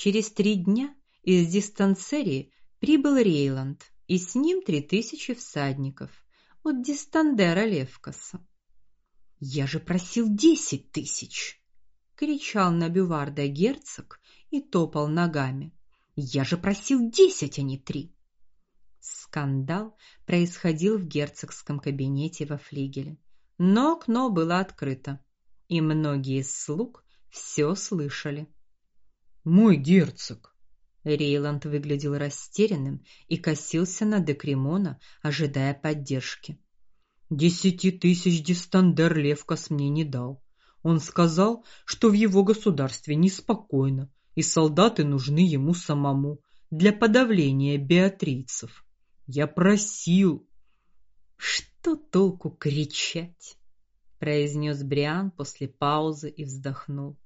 Через три дня из дистанцерии прибыл Рейланд, и с ним три тысячи всадников от Дистандера Левкаса. Я же просил десять тысяч, кричал на Бюварда герцог и топал ногами. Я же просил десять, а не три. Скандал происходил в герцогском кабинете во флигеле, но окно было открыто, и многие слуг все слышали. Мой герцог. Рейланд выглядел растерянным и косился на Декремона, ожидая поддержки. Десяти тысяч дистандер Левкас мне не дал. Он сказал, что в его государстве неспокойно, и солдаты нужны ему самому для подавления беатрийцев. Я просил. Что толку кричать? произнес Бриан после паузы и вздохнул.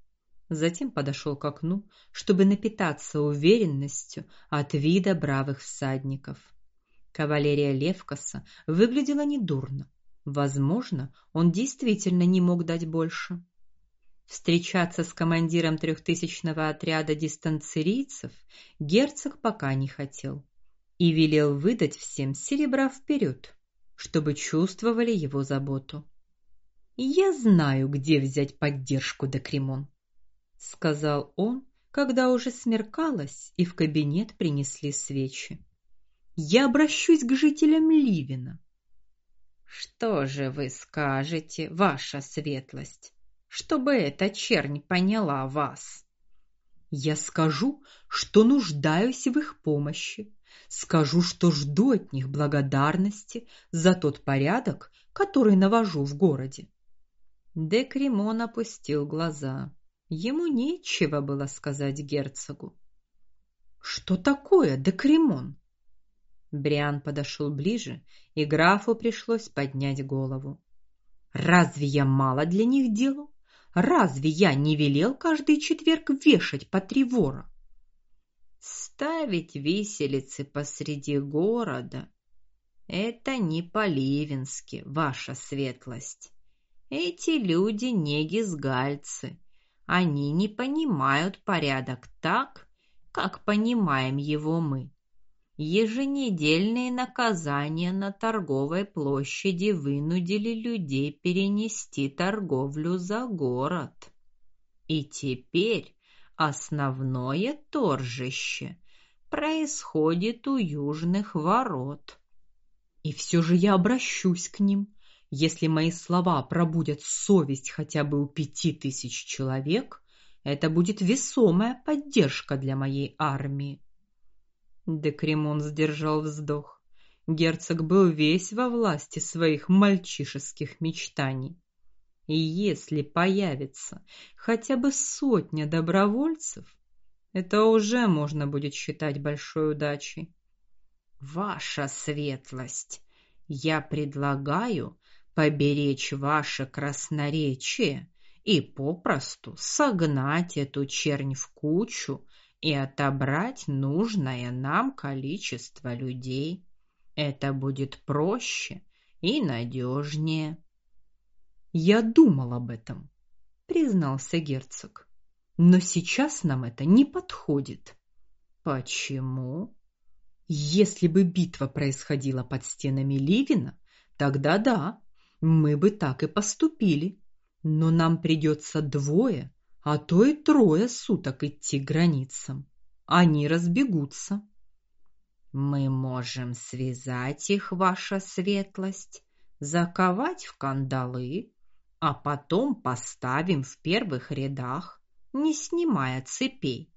Затем подошел к окну, чтобы напитаться уверенностью от вида бравых всадников. Кавалерия Левкаса выглядела недурно. Возможно, он действительно не мог дать больше. Встречаться с командиром трехтысячного отряда дистанцирийцев герцог пока не хотел и велел выдать всем серебра вперед, чтобы чувствовали его заботу. Я знаю, где взять поддержку Декремон, сказал он, когда уже смеркалось и в кабинет принесли свечи. Я обращусь к жителям Ливина. Что же вы скажете, ваша светлость, чтобы эта чернь поняла вас? Я скажу, что нуждаюсь в их помощи. Скажу, что жду от них благодарности за тот порядок, который навожу в городе. Декремон опустил глаза. Ему нечего было сказать герцогу. Что такое Декремон? Бриан подошел ближе, и графу пришлось поднять голову. Разве я мало для них делал? Разве я не велел каждый четверг вешать по три вора? Ставить виселицы посреди города это не по-ливенски, ваша светлость. Эти люди не гизгальцы. Они не понимают порядок так, как понимаем его мы. Еженедельные наказания на торговой площади вынудили людей перенести торговлю за город. И теперь основное торжище происходит у южных ворот. И все же я обращусь к ним, если мои слова пробудят совесть хотя бы у пяти тысяч человек, это будет весомая поддержка для моей армии. Декремон сдержал вздох. Герцог был весь во власти своих мальчишеских мечтаний. И если появится хотя бы сотня добровольцев, это уже можно будет считать большой удачей. Ваша светлость, я предлагаю поберечь ваше красноречие и попросту согнать эту чернь в кучу и отобрать нужное нам количество людей. Это будет проще и надежнее. Я думал об этом, признался герцог. Но сейчас нам это не подходит. Почему? Если бы битва происходила под стенами Ливина, тогда да, мы бы так и поступили. Но нам придется двое, а то и трое суток идти границам. Они разбегутся. Мы можем связать их, ваша светлость, заковать в кандалы, а потом поставим в первых рядах, не снимая цепей.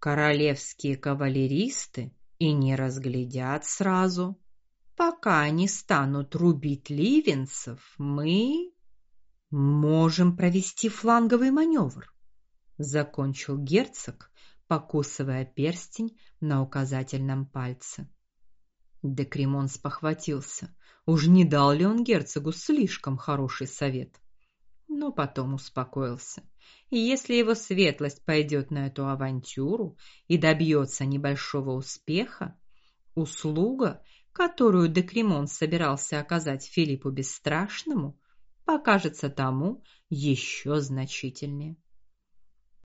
Королевские кавалеристы и не разглядят сразу. Пока они станут рубить ливенцев, мы можем провести фланговый маневр, закончил герцог, покусывая перстень на указательном пальце. Декремон спохватился. Уж не дал ли он герцогу слишком хороший совет? Но потом успокоился. И если его светлость пойдет на эту авантюру и добьется небольшого успеха, услуга, которую Декремон собирался оказать Филиппу Бесстрашному, покажется тому еще значительнее.